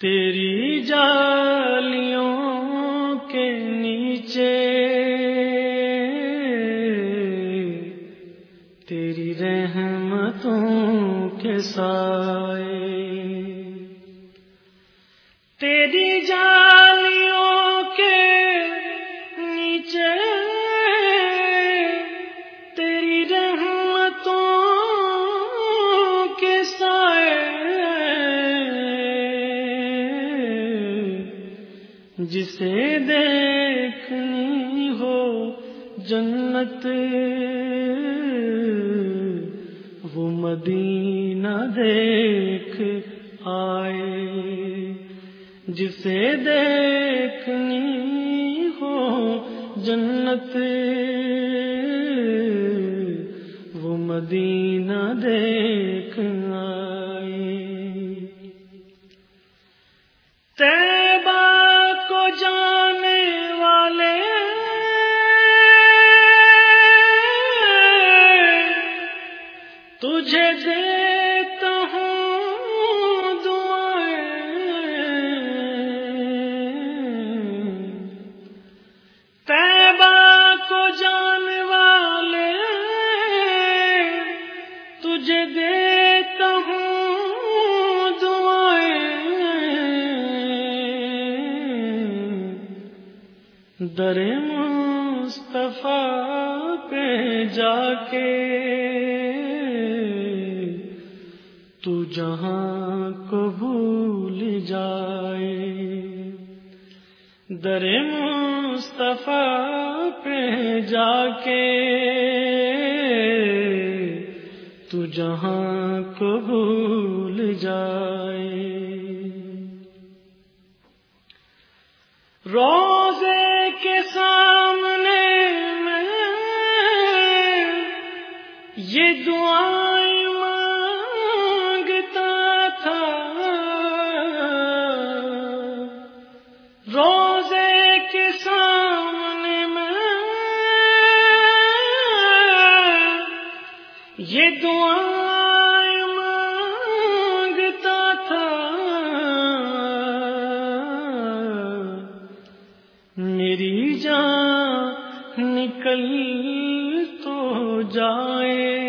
تیری جالیوں کے نیچے تیری رحمتوں کے سائے۔ تیری جال جسے دیکھنی ہو جنت، وہ مدینہ دیکھ آئے۔ جسے دیکھنی ہو جنت، وہ مدینہ دیکھ در مصطفیٰ پہ جا کے تو جہاں کو بھول جائے۔ در مصطفیٰ پہ جا کے تو جہاں کو بھول جائے۔ روزے کے سامنے میں یہ دعائیں مانگتا تھا۔ روزے کے سامنے میں یہ دعائیں نکل تو جائے۔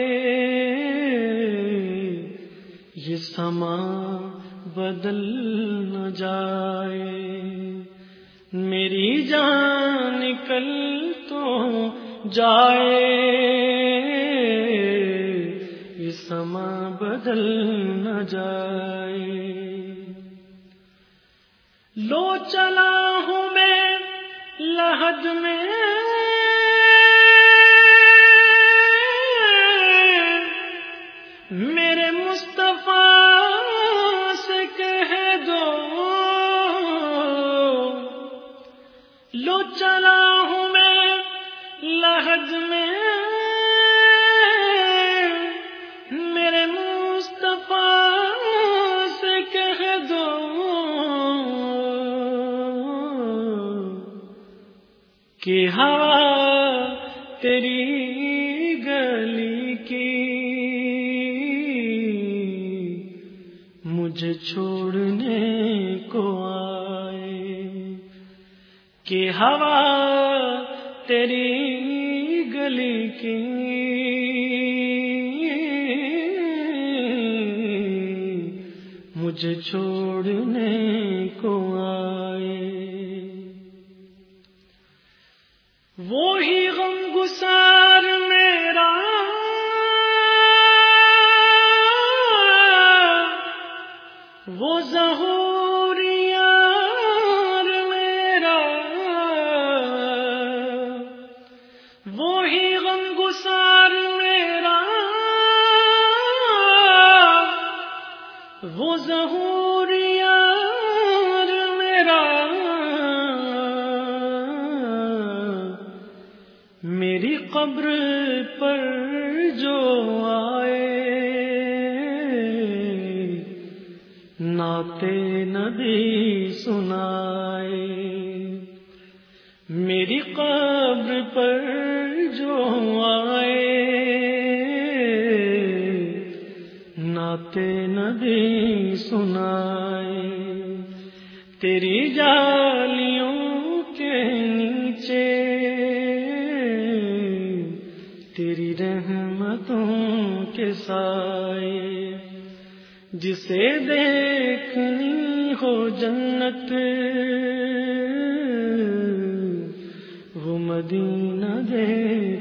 یہ سما بدل نہ جائے۔ میری جان نکل تو جائے۔ یہ سما بدل نہ جائے۔ لو چلا ہوں میں لہد میں۔ لو چلا ہوں میں لہد میں۔ میرے مصطفیٰ سے کہہ دو۔ کہ ہوا تیری گلی کی مجھے چھوڑنے ہوا تیری گلی کی۔ مجھے چھوڑنے کو آئے۔ وہی غم گسار وہ ظہور یار میرا۔ میری قبر پر جو آئے ناتے نبی سنائے۔ میری قبر پر جو آئے ناتے نبی سنائے۔ تیری جالیوں کے نیچے تیری رحمتوں کے سائے۔ جسے دیکھنی ہو جنت، وہ مدینہ دیکھ